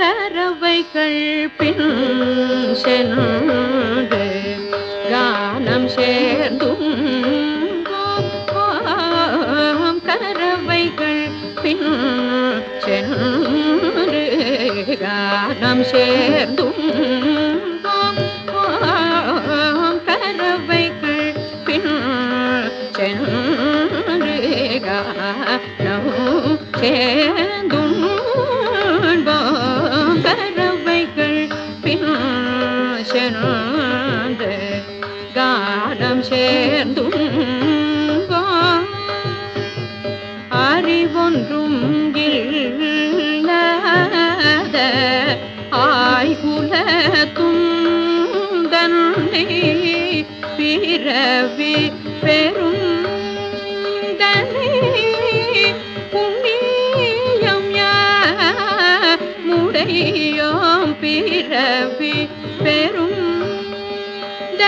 கரவைகள் பின் சென்று கானம் சேர்ந்தும் கரவைகள் பின் சென்று கானம் சேர்ந்தும் கரவைகள் பின் சென்று கானம் சேர்ந்தும் காலம் சேர்ந்தும் அறிவொன்றும் இல்லாத ஆய்குலத்தும் தன்னை பிறவி பெரும் தன்னை புண்ணியம் யா முடையோம் பிறவி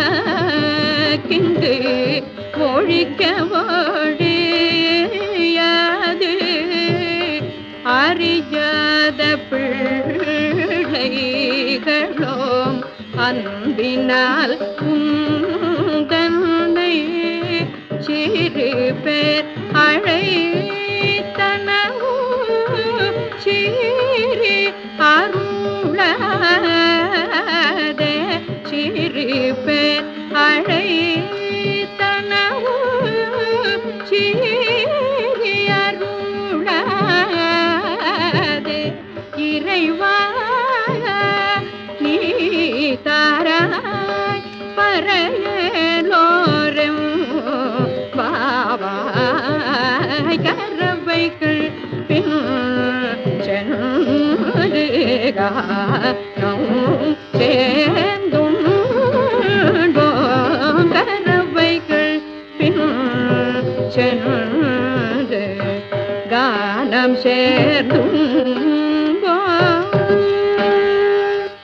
நாமக்கிங்கு ஒழிக்க வாழியாது அறியாத பிள்ளைகளோம் அன்பினால் உந்தன்னை சிறு பேர் பறையலோரம் பாவாய் கரவைகள் பின் சென்று சேர்ந்தும் கரவைகள் பின் சென்று கானம் சேர்ந்தும்